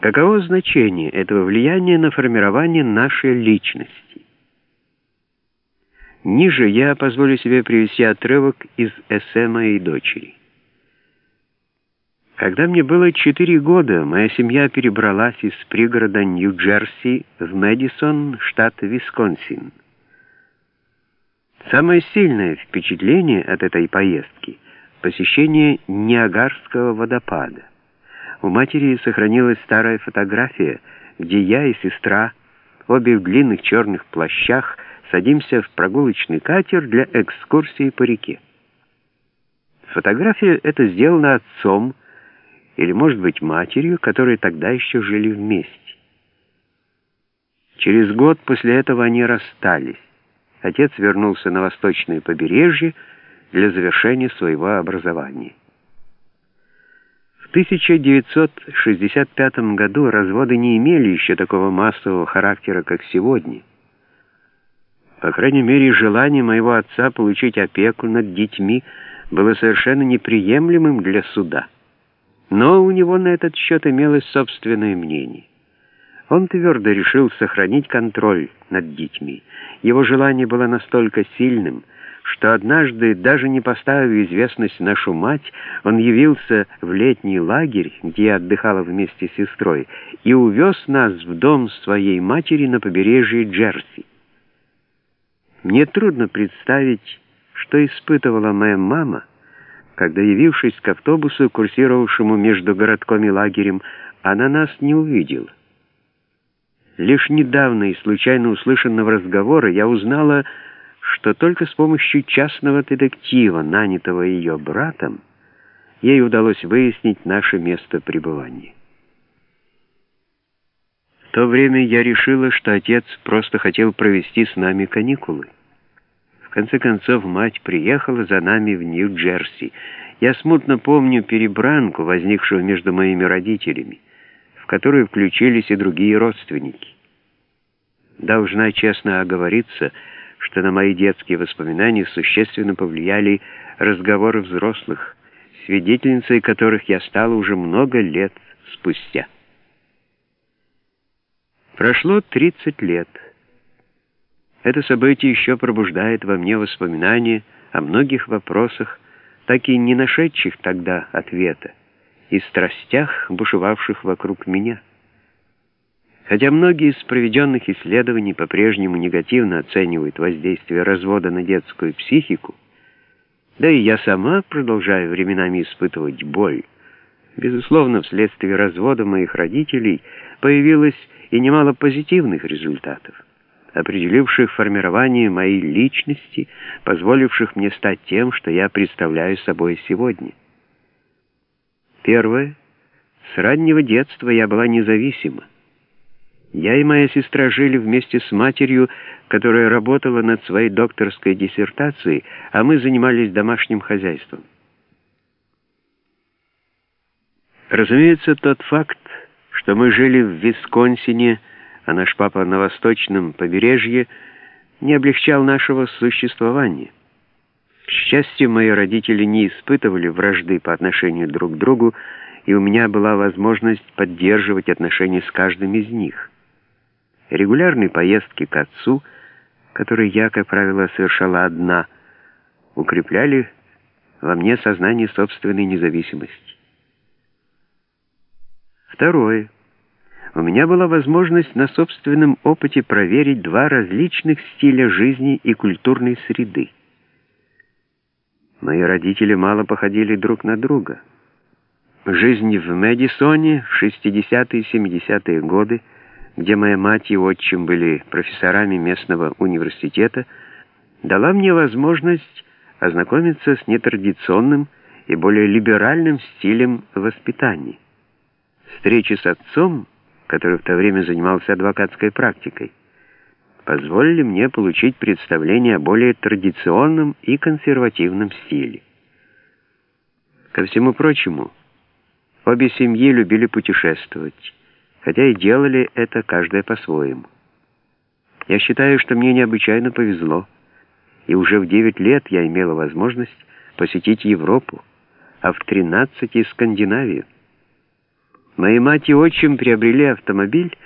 Каково значение этого влияния на формирование нашей личности? Ниже я позволю себе привести отрывок из эссе моей дочери. Когда мне было 4 года, моя семья перебралась из пригорода Нью-Джерси в Мэдисон, штат Висконсин. Самое сильное впечатление от этой поездки — посещение Ниагарского водопада. У матери сохранилась старая фотография, где я и сестра, обе в длинных черных плащах, садимся в прогулочный катер для экскурсии по реке. Фотография эта сделана отцом или, может быть, матерью, которые тогда еще жили вместе. Через год после этого они расстались. Отец вернулся на восточное побережье для завершения своего образования. В 1965 году разводы не имели еще такого массового характера, как сегодня. По крайней мере, желание моего отца получить опеку над детьми было совершенно неприемлемым для суда. Но у него на этот счет имелось собственное мнение. Он твердо решил сохранить контроль над детьми. Его желание было настолько сильным, что однажды, даже не поставив известность нашу мать, он явился в летний лагерь, где я отдыхала вместе с сестрой, и увез нас в дом своей матери на побережье Джерси. Мне трудно представить, что испытывала моя мама, когда, явившись к автобусу, курсировавшему между городком и лагерем, она нас не увидела. Лишь недавно из случайно услышанного разговора я узнала, что только с помощью частного детектива, нанятого ее братом, ей удалось выяснить наше место пребывания. В то время я решила, что отец просто хотел провести с нами каникулы. В конце концов, мать приехала за нами в Нью-Джерси. Я смутно помню перебранку, возникшую между моими родителями, в которую включились и другие родственники. Должна честно оговориться, что на мои детские воспоминания существенно повлияли разговоры взрослых, свидетельницей которых я стала уже много лет спустя. Прошло 30 лет. Это событие еще пробуждает во мне воспоминания о многих вопросах, так и не нашедших тогда ответа, и страстях, бушевавших вокруг меня. Хотя многие из проведенных исследований по-прежнему негативно оценивают воздействие развода на детскую психику, да и я сама продолжаю временами испытывать боль, безусловно, вследствие развода моих родителей появилось и немало позитивных результатов, определивших формирование моей личности, позволивших мне стать тем, что я представляю собой сегодня. Первое. С раннего детства я была независима. Я и моя сестра жили вместе с матерью, которая работала над своей докторской диссертацией, а мы занимались домашним хозяйством. Разумеется, тот факт, что мы жили в Висконсине, а наш папа на восточном побережье, не облегчал нашего существования. К счастью, мои родители не испытывали вражды по отношению друг к другу, и у меня была возможность поддерживать отношения с каждым из них. Регулярные поездки к отцу, которые я, как правило, совершала одна, укрепляли во мне сознание собственной независимости. Второе. У меня была возможность на собственном опыте проверить два различных стиля жизни и культурной среды. Мои родители мало походили друг на друга. Жизнь в Мэдисоне в 60-е и 70-е годы где моя мать и отчим были профессорами местного университета, дала мне возможность ознакомиться с нетрадиционным и более либеральным стилем воспитания. Встречи с отцом, который в то время занимался адвокатской практикой, позволили мне получить представление о более традиционном и консервативном стиле. Ко всему прочему, обе семьи любили путешествовать хотя и делали это каждая по-своему. Я считаю, что мне необычайно повезло, и уже в 9 лет я имела возможность посетить Европу, а в 13 — Скандинавию. Мои мать и отчим приобрели автомобиль,